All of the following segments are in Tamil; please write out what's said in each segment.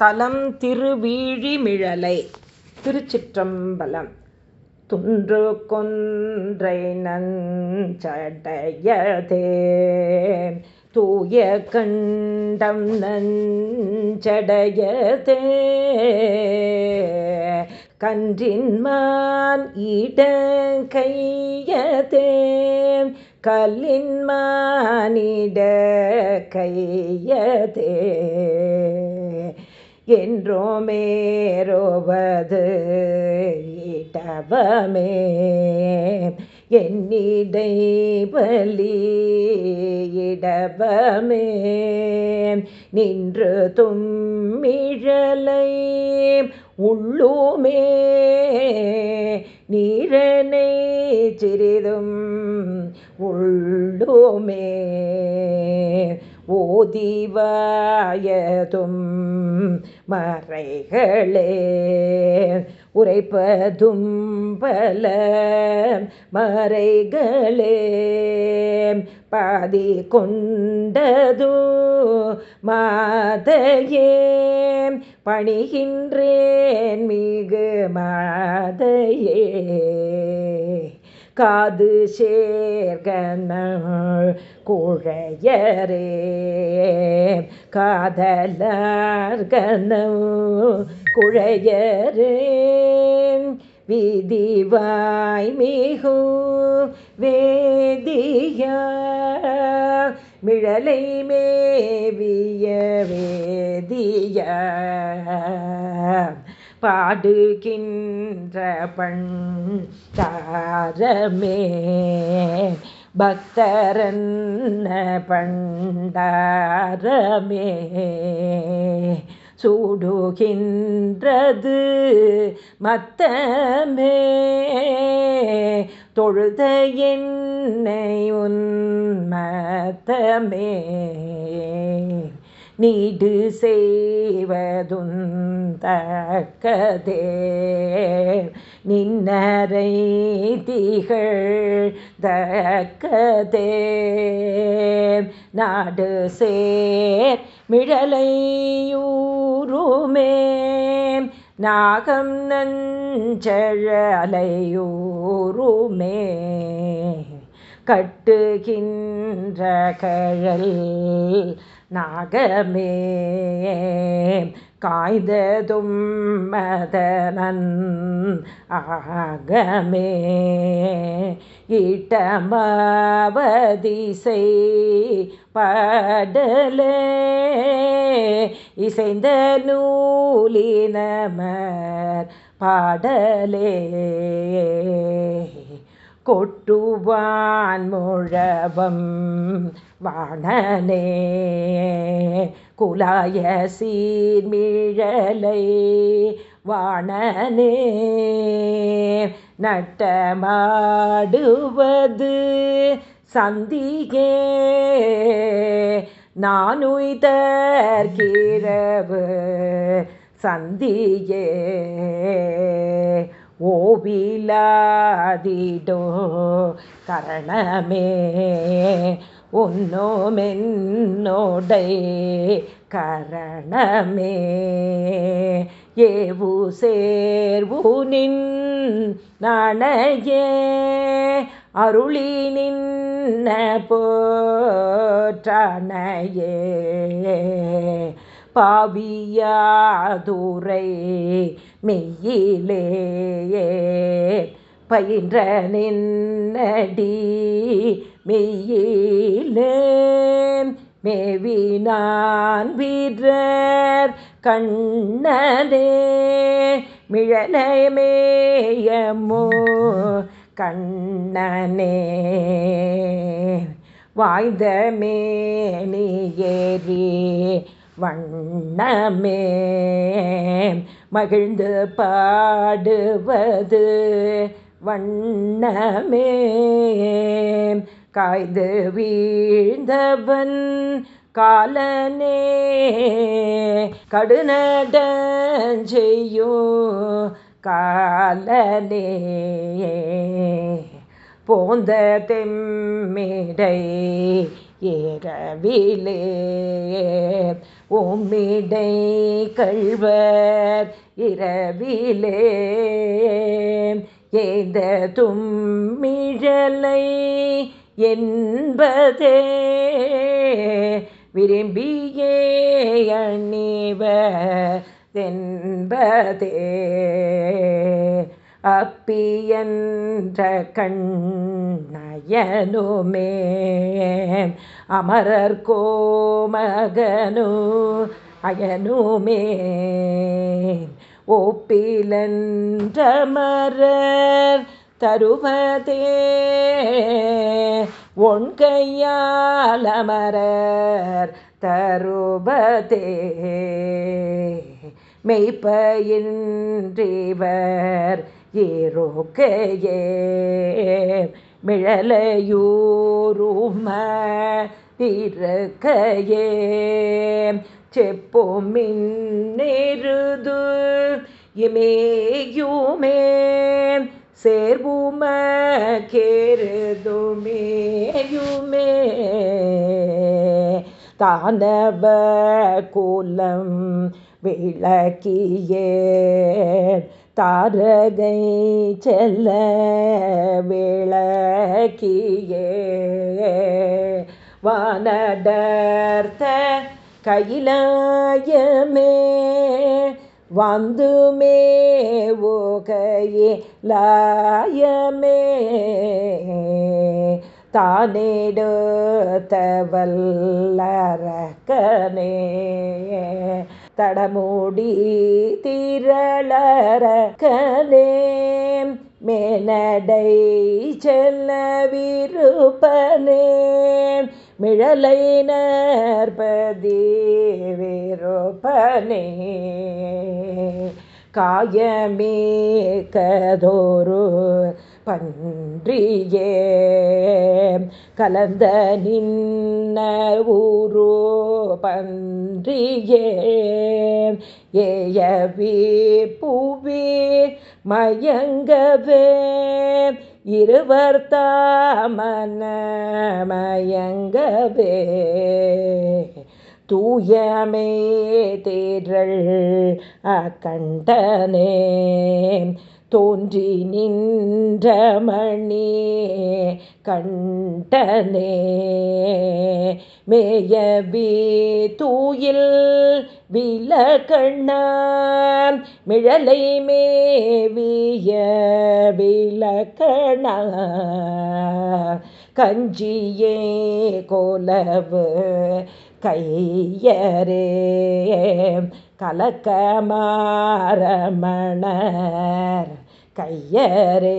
தலம் திருவீழிமிழலை திருச்சிற்றம்பலம். துன்று கொன்றை நஞ்சடையதே. தூய கண்டம் நஞ்சடையதே. கன்றின்மான் ஈட கையதே கல்லின் கையதே என்றோமேரோவது இடவமே என்னிடை பலி இடபமே நின்று தும்மிழலை உள்ளுமே. நீரனை சிறிதும் உள்ளுமே. ஓதிவாயதும் மறைகளே உரைப்பதும் பல மறைகளே. பாதி கொண்டதோ மாதையே பணிகின்றேன் மிகு மாதையே. காது சேர்கன குழையரே. காதலர்கன குழையரே. விதிவாய் மிகு வேதியா மிழலை மேவிய வேதிய. பாடுகின்ற பண் தாரமே பக்தரன் பண்டாரமே. சூடுகின்றது மத்தமே. தொழுத என்னை உன் மத்தமே. நீடு செய்வதுந்தக்கதே நின்னரை திகழ் தக்கதே நாடு சேர் மிழலையூருமே நாகம் நஞ்சழலையூருமே கட்டுகின்ற கழல் நாகமே. காய்ததும் மதனன் ஆகமே. ஈட்டமாவதிசை பாடலே. இசைந்த நூலினமர் பாடலே. கொட்டுவான் முழவம். வாணனே குலாய சீர்மிழலை வாணனே நட்டமாடுவது சந்தியே. நானுய்தற்கிரவு சந்தியே. ஓவிலாதிடோ கரணமே உன்னோமென்னோடை கரணமே. ஏவு சேர்வுனின் நாணையே அருளி நின்ன போற்றானையே பாவியாதுரை மெய்யிலே பயின்ற நின்னடி மெய்யிலே மேவினான் வீரர் கண்ணதே மிழலை மேயமோ கண்ணனே. வாய்ந்த மேனியேறி வண்ணமே. மகிழ்ந்து பாடுவது வண்ணமே. காய்ந்து வீழ்ந்தவன் காலனே. கடுநடஞ்செய்யோ காலனே. போந்த தெம்மேடை ஏகவிலே உம்மிடை கழ்வர் இரவிலே. ஏந்த தும்மிழலை என்பதே. விரும்பியே அணிவ தென்பதே அப்பியன்ற கண்ணயனுமே. அமரர் கோமகனு அயனுமே. ஒப்பிலன்றமரர் தருவதே. ஒன்கையாலமரர் தருபதே மெய்ப்பயின்றிவர் ஏரோக்கையே மிழலையூரும திருக்கையே செப்போமின்னெருது இமேயுமே சேர்வும கேருதுமேயுமே தானவ கோலம் விளக்கியே தாரகை செல்ல விளக்கியே. வானடர்த்த கையிலாயமே வந்துமே ஓகையே லாயமே. தானேடுத்தவல்லரக்கனே தடமூடி திரளரக்கனே மேனடை செல்ல விருப்பனே. மிழலை நற்பதி விருப்பனே காயமே கதோரு பன்றியே கலந்த நின்ன ஊரோ பன்றியே ஏயவி பூவி மயங்கவே. இருவர் தாமன மயங்கவே தூயமே தேரள் அக்கண்டனே தோன்றி நின்ற மணி கண்டனே. மேயபி தூயில் விலகண்ண மிழலை மேவிய விலகண கஞ்சியே கோலவு கையரே கலக்கமாரமணர். கையரே.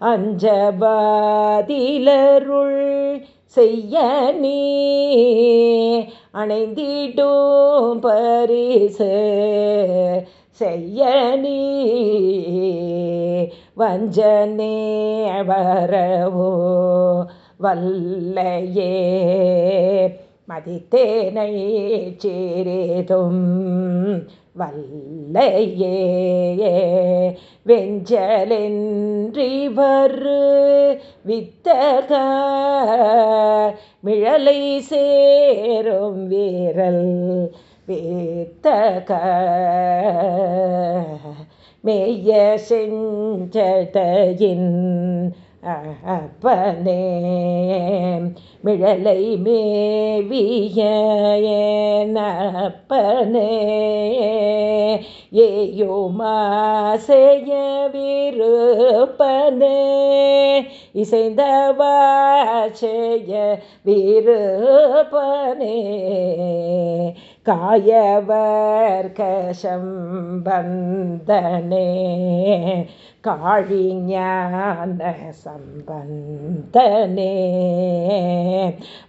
அஞ்சபாதிலருள் செய்ய நீ அணைந்திடும் பரிசு. செய்ய நீ வஞ்சனே வரவோ வல்லையே. மதித்தேனை சேரேதும் வல்லையே வெஞ்சலென்றிவரு வித்தக மிழலை சேரும் வீரல் வித்தக. மெய்ய செஞ்சடையின் அப்பனே மிழலை மேவிய அப்பனே ஏயோமா செய்ய விருப்பனே இசைந்தவா செய்ய விருப்பனே. காயவர் கசம்பந்தனே காழிஞான சம்பந்தனே.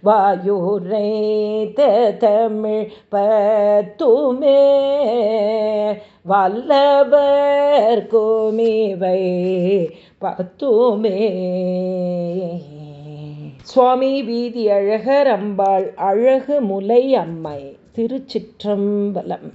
வாயுரை தமிழ் பத்துமே வல்லவர் கோமிவை பத்துமே. சுவாமி வீதி அழகர் அம்பாள் அழகு முலை அம்மை. திருச்சிற்றம்பலம்.